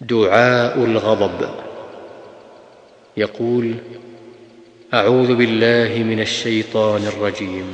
دعاء الغضب. يقول أعوذ بالله من الشيطان الرجيم.